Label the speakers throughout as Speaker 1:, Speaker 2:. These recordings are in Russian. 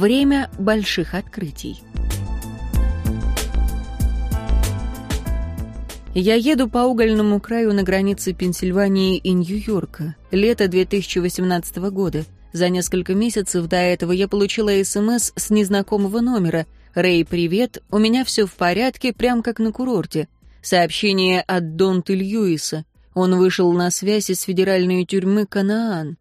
Speaker 1: Время больших открытий. Я еду по угольному краю на границе Пенсильвании и Нью-Йорка. Лето 2018 года. За несколько месяцев до этого я получила СМС с незнакомого номера. «Рэй, привет, у меня все в порядке, прям как на курорте». Сообщение от Донты Льюиса. Он вышел на связь из федеральной тюрьмы Канаан.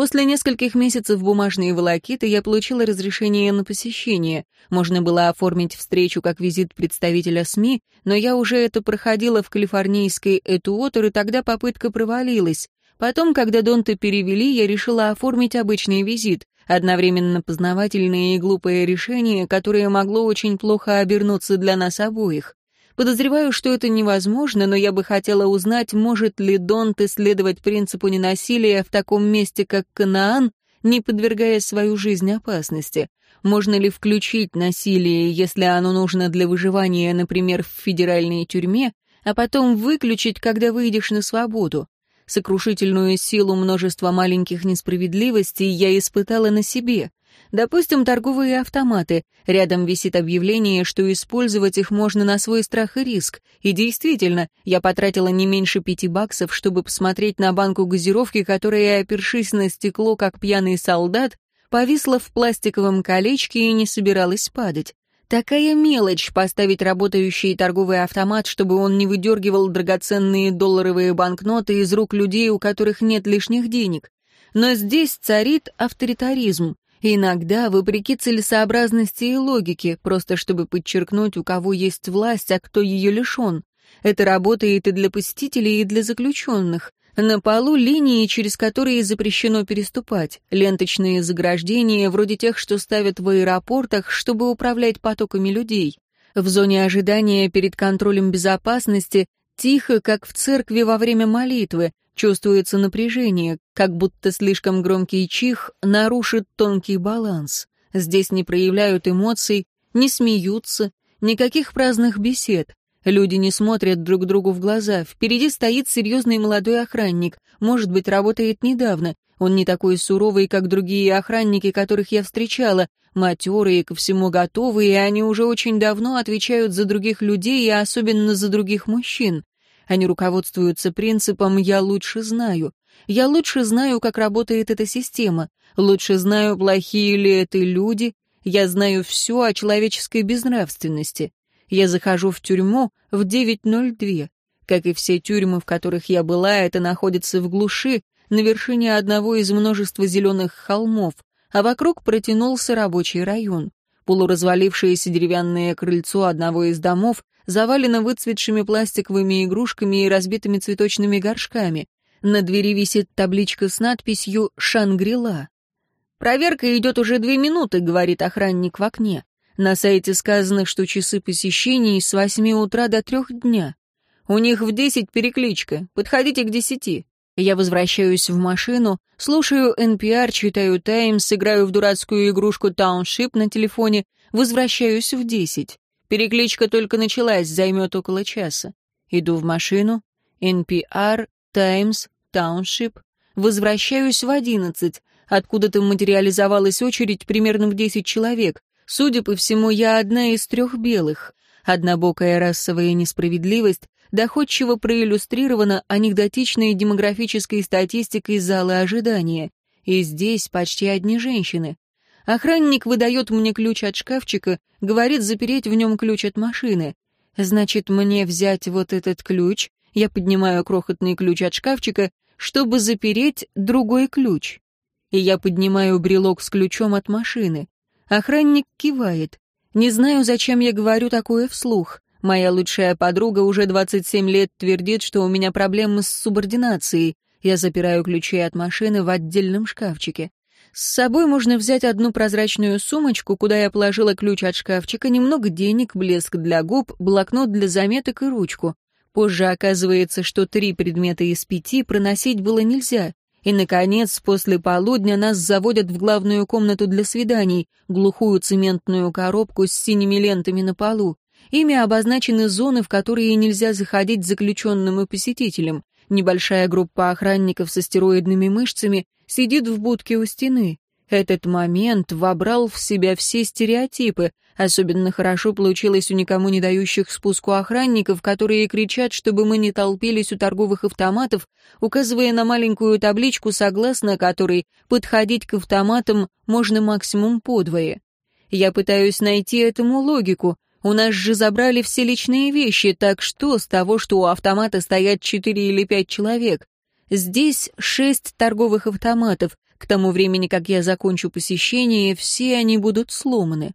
Speaker 1: После нескольких месяцев бумажной волокиты я получила разрешение на посещение. Можно было оформить встречу как визит представителя СМИ, но я уже это проходила в калифорнийской Этуотер, и тогда попытка провалилась. Потом, когда Донта перевели, я решила оформить обычный визит, одновременно познавательное и глупое решение, которое могло очень плохо обернуться для нас обоих. Подозреваю, что это невозможно, но я бы хотела узнать, может ли Донт исследовать принципу ненасилия в таком месте, как Канаан, не подвергая свою жизнь опасности. Можно ли включить насилие, если оно нужно для выживания, например, в федеральной тюрьме, а потом выключить, когда выйдешь на свободу? Сокрушительную силу множества маленьких несправедливостей я испытала на себе. Допустим, торговые автоматы. Рядом висит объявление, что использовать их можно на свой страх и риск. И действительно, я потратила не меньше пяти баксов, чтобы посмотреть на банку газировки, которая, опершись на стекло, как пьяный солдат, повисла в пластиковом колечке и не собиралась падать. Такая мелочь — поставить работающий торговый автомат, чтобы он не выдергивал драгоценные долларовые банкноты из рук людей, у которых нет лишних денег. Но здесь царит авторитаризм. Иногда, вопреки целесообразности и логике, просто чтобы подчеркнуть, у кого есть власть, а кто ее лишен. Это работает и для посетителей, и для заключенных. На полу линии, через которые запрещено переступать, ленточные заграждения, вроде тех, что ставят в аэропортах, чтобы управлять потоками людей. В зоне ожидания перед контролем безопасности тихо, как в церкви во время молитвы, Чувствуется напряжение, как будто слишком громкий чих нарушит тонкий баланс. Здесь не проявляют эмоций, не смеются, никаких праздных бесед. Люди не смотрят друг другу в глаза. Впереди стоит серьезный молодой охранник. Может быть, работает недавно. Он не такой суровый, как другие охранники, которых я встречала. Матерые, ко всему готовые, и они уже очень давно отвечают за других людей и особенно за других мужчин. Они руководствуются принципом «я лучше знаю». Я лучше знаю, как работает эта система. Лучше знаю, плохие ли это люди. Я знаю все о человеческой безнравственности. Я захожу в тюрьму в 9.02. Как и все тюрьмы, в которых я была, это находится в глуши, на вершине одного из множества зеленых холмов, а вокруг протянулся рабочий район. Полуразвалившееся деревянное крыльцо одного из домов завалено выцветшими пластиковыми игрушками и разбитыми цветочными горшками. На двери висит табличка с надписью «Шангрила». «Проверка идет уже две минуты», — говорит охранник в окне. На сайте сказано, что часы посещений с восьми утра до трех дня. У них в десять перекличка. Подходите к десяти. Я возвращаюсь в машину, слушаю NPR, читаю Таймс, играю в дурацкую игрушку Township на телефоне, возвращаюсь в десять. Перекличка только началась, займет около часа. Иду в машину. NPR, Times, Township. Возвращаюсь в одиннадцать. Откуда-то материализовалась очередь примерно в десять человек. Судя по всему, я одна из трех белых. Однобокая расовая несправедливость доходчиво проиллюстрирована анекдотичной демографической статистикой зала ожидания. И здесь почти одни женщины. Охранник выдает мне ключ от шкафчика, говорит запереть в нем ключ от машины. Значит, мне взять вот этот ключ, я поднимаю крохотный ключ от шкафчика, чтобы запереть другой ключ. И я поднимаю брелок с ключом от машины. Охранник кивает. Не знаю, зачем я говорю такое вслух. Моя лучшая подруга уже 27 лет твердит, что у меня проблемы с субординацией. Я запираю ключи от машины в отдельном шкафчике. С собой можно взять одну прозрачную сумочку, куда я положила ключ от шкафчика, немного денег, блеск для губ, блокнот для заметок и ручку. Позже оказывается, что три предмета из пяти проносить было нельзя. И, наконец, после полудня нас заводят в главную комнату для свиданий, глухую цементную коробку с синими лентами на полу. Ими обозначены зоны, в которые нельзя заходить заключенным и посетителям. Небольшая группа охранников с стероидными мышцами сидит в будке у стены. Этот момент вобрал в себя все стереотипы. Особенно хорошо получилось у никому не дающих спуску охранников, которые кричат, чтобы мы не толпились у торговых автоматов, указывая на маленькую табличку, согласно которой подходить к автоматам можно максимум подвое. Я пытаюсь найти этому логику. У нас же забрали все личные вещи, так что с того, что у автомата стоят четыре или пять человек? Здесь шесть торговых автоматов, к тому времени, как я закончу посещение, все они будут сломаны.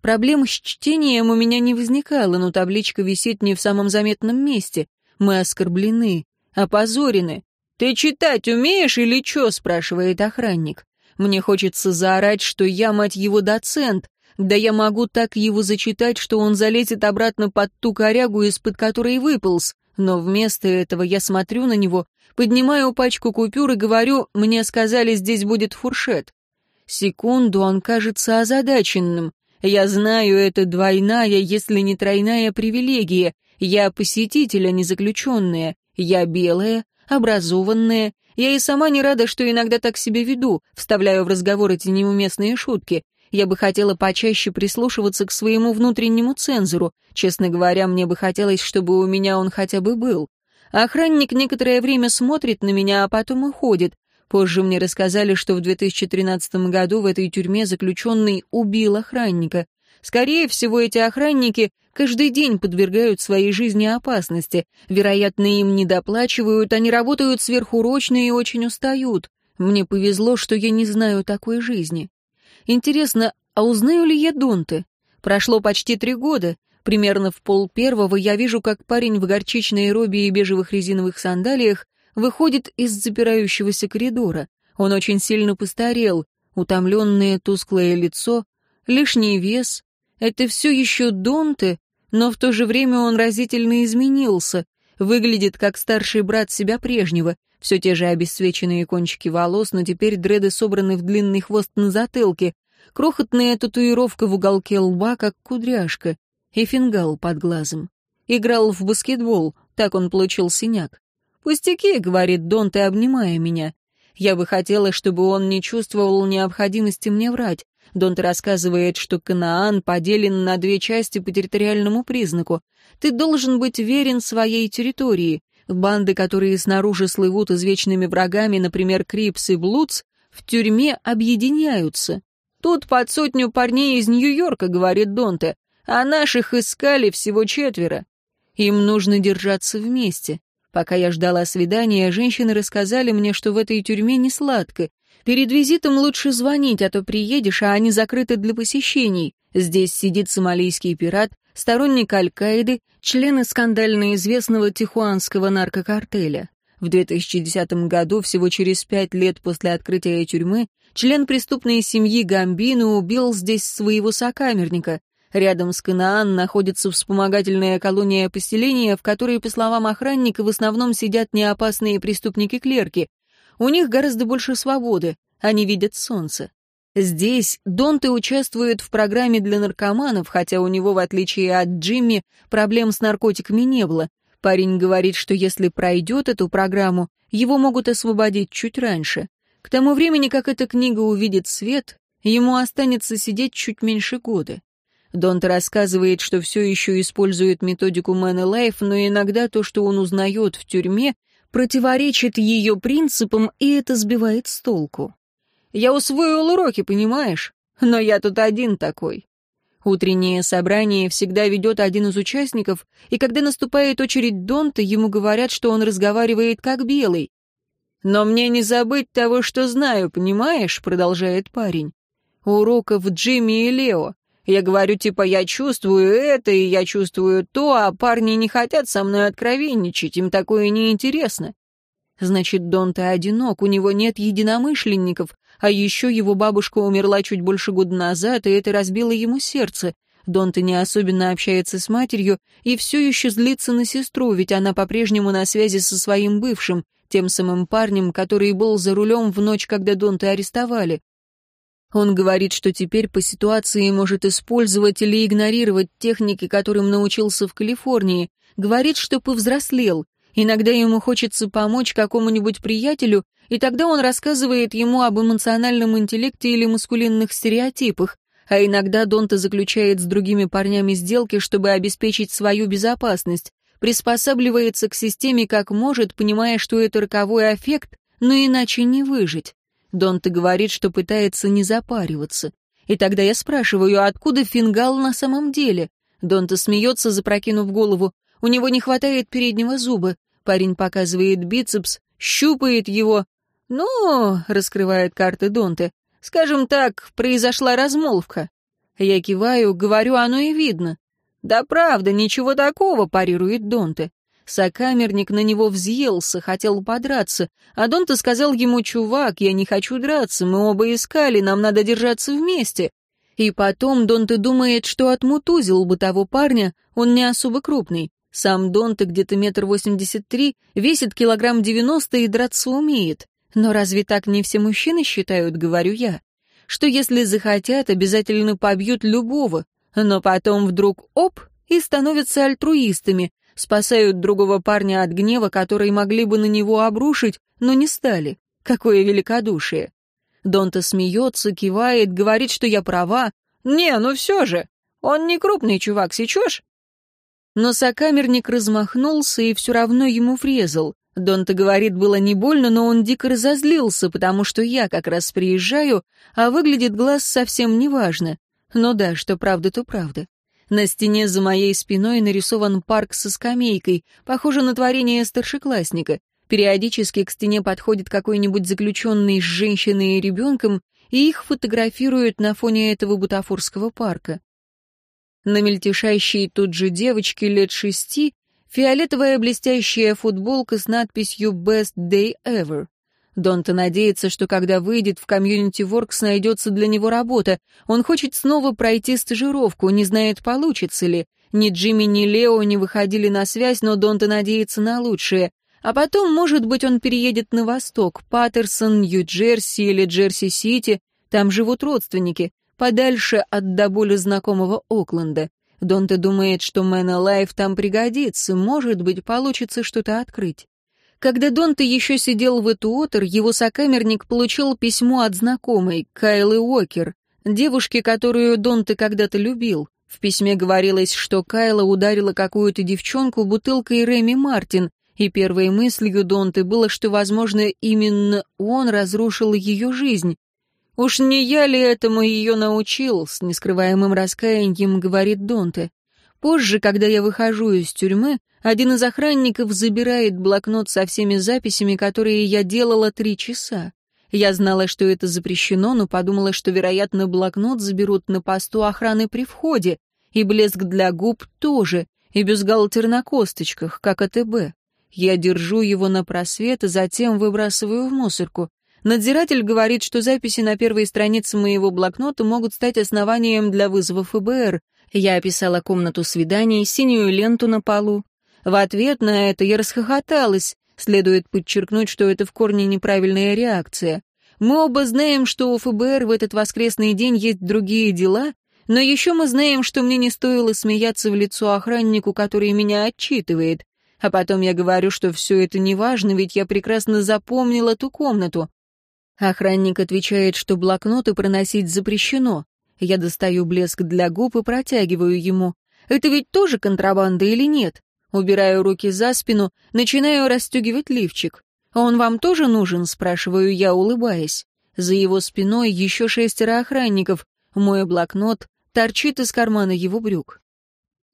Speaker 1: Проблем с чтением у меня не возникало, но табличка висит не в самом заметном месте. Мы оскорблены, опозорены. «Ты читать умеешь или чё?» — спрашивает охранник. Мне хочется заорать, что я, мать его, доцент. Да я могу так его зачитать, что он залезет обратно под ту корягу, из-под которой выполз. Но вместо этого я смотрю на него Поднимаю пачку купюр и говорю, мне сказали, здесь будет фуршет. Секунду он кажется озадаченным. Я знаю, это двойная, если не тройная привилегия. Я посетитель, а не заключенная. Я белая, образованная. Я и сама не рада, что иногда так себя веду, вставляю в разговор эти неуместные шутки. Я бы хотела почаще прислушиваться к своему внутреннему цензуру. Честно говоря, мне бы хотелось, чтобы у меня он хотя бы был. Охранник некоторое время смотрит на меня, а потом уходит. Позже мне рассказали, что в 2013 году в этой тюрьме заключенный убил охранника. Скорее всего, эти охранники каждый день подвергают своей жизни опасности. Вероятно, им не доплачивают, они работают сверхурочно и очень устают. Мне повезло, что я не знаю такой жизни. Интересно, а узнаю ли я Донте? Прошло почти три года. Примерно в пол первого я вижу, как парень в горчичной робе и бежевых резиновых сандалиях выходит из запирающегося коридора. Он очень сильно постарел, утомленное тусклое лицо, лишний вес. Это все еще Донте, но в то же время он разительно изменился, выглядит как старший брат себя прежнего, все те же обесцвеченные кончики волос, но теперь дреды собраны в длинный хвост на затылке, крохотная татуировка в уголке лба, как кудряшка и фингал под глазом. Играл в баскетбол, так он получил синяк. «Пустяки», — говорит Донте, обнимая меня. Я бы хотела, чтобы он не чувствовал необходимости мне врать. Донте рассказывает, что Канаан поделен на две части по территориальному признаку. Ты должен быть верен своей территории. Банды, которые снаружи слывут извечными врагами, например, Крипс и Блудс, в тюрьме объединяются. Тут под сотню парней из Нью-Йорка, говорит Донте а наших искали всего четверо. Им нужно держаться вместе. Пока я ждала свидания, женщины рассказали мне, что в этой тюрьме не сладко. Перед визитом лучше звонить, а то приедешь, а они закрыты для посещений. Здесь сидит сомалийский пират, сторонник Аль-Каиды, члены скандально известного тихуанского наркокартеля. В 2010 году, всего через пять лет после открытия тюрьмы, член преступной семьи Гамбино убил здесь своего сокамерника. Рядом с Канаан находится вспомогательная колония поселения, в которой, по словам охранника, в основном сидят неопасные преступники-клерки. У них гораздо больше свободы, они видят солнце. Здесь Донте участвует в программе для наркоманов, хотя у него, в отличие от Джимми, проблем с наркотиками не было. Парень говорит, что если пройдет эту программу, его могут освободить чуть раньше. К тому времени, как эта книга увидит свет, ему останется сидеть чуть меньше года. Донт рассказывает, что все еще использует методику Man Life, но иногда то, что он узнает в тюрьме, противоречит ее принципам, и это сбивает с толку. «Я усвоил уроки, понимаешь? Но я тут один такой». Утреннее собрание всегда ведет один из участников, и когда наступает очередь Донта, ему говорят, что он разговаривает как белый. «Но мне не забыть того, что знаю, понимаешь?» — продолжает парень. «Уроков Джимми и Лео. Я говорю, типа, я чувствую это, и я чувствую то, а парни не хотят со мной откровенничать, им такое неинтересно. Значит, Дон-то одинок, у него нет единомышленников, а еще его бабушка умерла чуть больше года назад, и это разбило ему сердце. Донта не особенно общается с матерью и все еще злится на сестру, ведь она по-прежнему на связи со своим бывшим, тем самым парнем, который был за рулем в ночь, когда Донта арестовали. Он говорит, что теперь по ситуации может использовать или игнорировать техники, которым научился в Калифорнии. Говорит, что повзрослел. Иногда ему хочется помочь какому-нибудь приятелю и тогда он рассказывает ему об эмоциональном интеллекте или маскулинных стереотипах, а иногда Донта заключает с другими парнями сделки, чтобы обеспечить свою безопасность, приспосабливается к системе как может, понимая, что это роковой эффект, но иначе не выжить. Донта говорит, что пытается не запариваться. И тогда я спрашиваю, откуда фингал на самом деле? Донта смеется, запрокинув голову. У него не хватает переднего зуба. Парень показывает бицепс, щупает его. «Ну», — раскрывает карты Донте, — «скажем так, произошла размолвка». Я киваю, говорю, оно и видно. «Да правда, ничего такого», — парирует Донте. Сокамерник на него взъелся, хотел подраться, а Донте сказал ему, «Чувак, я не хочу драться, мы оба искали, нам надо держаться вместе». И потом Донте думает, что отмутузил бы того парня, он не особо крупный. Сам Донте где-то метр восемьдесят три, весит килограмм девяносто и драться умеет. Но разве так не все мужчины считают, говорю я? Что если захотят, обязательно побьют любого, но потом вдруг оп, и становятся альтруистами, спасают другого парня от гнева, который могли бы на него обрушить, но не стали. Какое великодушие! Донта смеется, кивает, говорит, что я права. «Не, ну все же! Он не крупный чувак, сечешь?» Но сокамерник размахнулся и все равно ему врезал. Донта говорит, было не больно, но он дико разозлился, потому что я как раз приезжаю, а выглядит глаз совсем неважно. Ну да, что правда, то правда. На стене за моей спиной нарисован парк со скамейкой, похоже на творение старшеклассника. Периодически к стене подходит какой-нибудь заключенный с женщиной и ребенком, и их фотографируют на фоне этого бутафорского парка. На мельтешащей тут же девочке лет шести фиолетовая блестящая футболка с надписью «Best Day Ever». Донта надеется, что когда выйдет в Community Works найдется для него работа. Он хочет снова пройти стажировку, не знает, получится ли. Ни Джимми, ни Лео не выходили на связь, но Донта надеется на лучшее. А потом, может быть, он переедет на восток, Паттерсон, Нью-Джерси или Джерси-Сити. Там живут родственники, подальше от до боли знакомого Окленда. Донта думает, что ManAlive там пригодится, может быть, получится что-то открыть. Когда Донте еще сидел в Этуотер, его сокамерник получил письмо от знакомой, Кайлы Уокер, девушки, которую Донте когда-то любил. В письме говорилось, что Кайла ударила какую-то девчонку бутылкой Реми Мартин, и первой мыслью Донте было, что, возможно, именно он разрушил ее жизнь. «Уж не я ли этому ее научил?» — с нескрываемым раскаянием говорит Донте. Позже, когда я выхожу из тюрьмы, один из охранников забирает блокнот со всеми записями, которые я делала три часа. Я знала, что это запрещено, но подумала, что, вероятно, блокнот заберут на посту охраны при входе, и блеск для губ тоже, и бюстгальтер на косточках, как АТБ. Я держу его на просвет, и затем выбрасываю в мусорку. Надзиратель говорит, что записи на первой странице моего блокнота могут стать основанием для вызова ФБР, я описала комнату свиданий, синюю ленту на полу. В ответ на это я расхохоталась. Следует подчеркнуть, что это в корне неправильная реакция. Мы оба знаем, что у ФБР в этот воскресный день есть другие дела, но еще мы знаем, что мне не стоило смеяться в лицо охраннику, который меня отчитывает. А потом я говорю, что все это не важно, ведь я прекрасно запомнила ту комнату. Охранник отвечает, что блокноты проносить запрещено. Я достаю блеск для губ и протягиваю ему. Это ведь тоже контрабанда или нет? Убираю руки за спину, начинаю расстегивать лифчик. «Он вам тоже нужен?» — спрашиваю я, улыбаясь. За его спиной еще шестеро охранников. Мой блокнот торчит из кармана его брюк.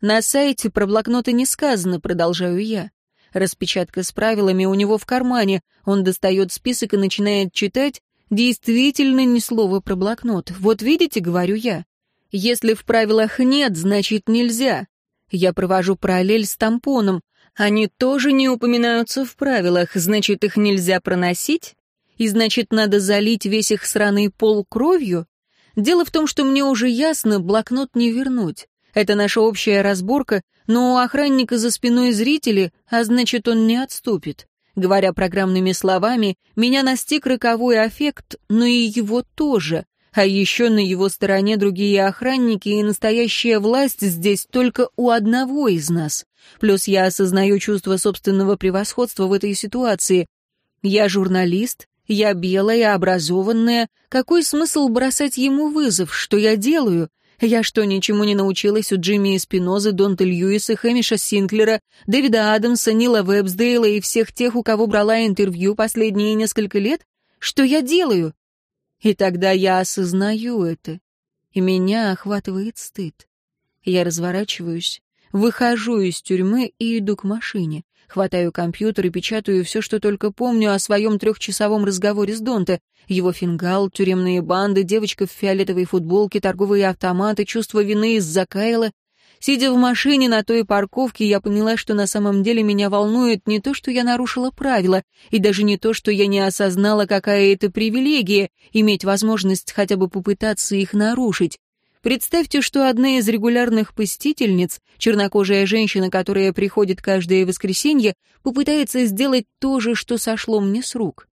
Speaker 1: «На сайте про блокноты не сказано», — продолжаю я. Распечатка с правилами у него в кармане. Он достает список и начинает читать, Действительно ни слова про блокнот. Вот видите, говорю я. Если в правилах нет, значит нельзя. Я провожу параллель с тампоном. Они тоже не упоминаются в правилах, значит их нельзя проносить? И значит надо залить весь их сраный пол кровью? Дело в том, что мне уже ясно, блокнот не вернуть. Это наша общая разборка, но у охранника за спиной зрители, а значит он не отступит. Говоря программными словами, меня настиг роковой аффект, но и его тоже. А еще на его стороне другие охранники и настоящая власть здесь только у одного из нас. Плюс я осознаю чувство собственного превосходства в этой ситуации. Я журналист, Я белая, образованная. Какой смысл бросать ему вызов? Что я делаю? Я что, ничему не научилась у Джимми Спинозы, Донта Льюиса, Хэмиша Синклера, Дэвида Адамса, Нила Вебсдейла и всех тех, у кого брала интервью последние несколько лет? Что я делаю? И тогда я осознаю это, и меня охватывает стыд. Я разворачиваюсь, выхожу из тюрьмы и иду к машине. Хватаю компьютер и печатаю все, что только помню о своем трехчасовом разговоре с Донте. Его фингал, тюремные банды, девочка в фиолетовой футболке, торговые автоматы, чувство вины из-за Кайла. Сидя в машине на той парковке, я поняла, что на самом деле меня волнует не то, что я нарушила правила, и даже не то, что я не осознала, какая это привилегия — иметь возможность хотя бы попытаться их нарушить. Представьте, что одна из регулярных посетительниц, чернокожая женщина, которая приходит каждое воскресенье, попытается сделать то же, что сошло мне с рук.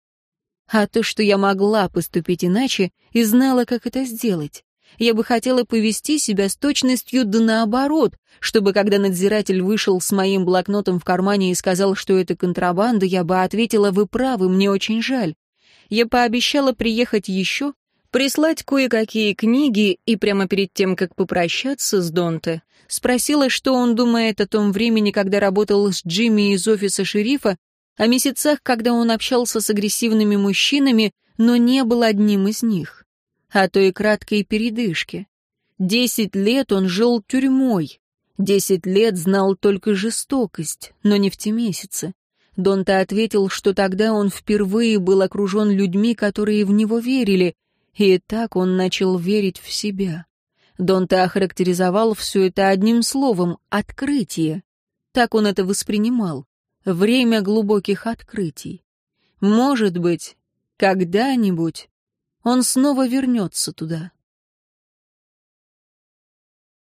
Speaker 1: А то, что я могла поступить иначе и знала, как это сделать. Я бы хотела повести себя с точностью да наоборот, чтобы когда надзиратель вышел с моим блокнотом в кармане и сказал, что это контрабанда, я бы ответила, вы правы, мне очень жаль. Я пообещала приехать еще, прислать кое-какие книги и прямо перед тем, как попрощаться с Донте, спросила, что он думает о том времени, когда работал с Джимми из офиса шерифа, о месяцах, когда он общался с агрессивными мужчинами, но не был одним из них о той краткой передышке. Десять лет он жил тюрьмой. Десять лет знал только жестокость, но не в те месяцы. Донта ответил, что тогда он впервые был окружен людьми, которые в него верили, и так он начал верить в себя. Донта охарактеризовал все это одним словом — открытие. Так он это воспринимал. Время глубоких открытий. Может быть, когда-нибудь он снова вернется туда.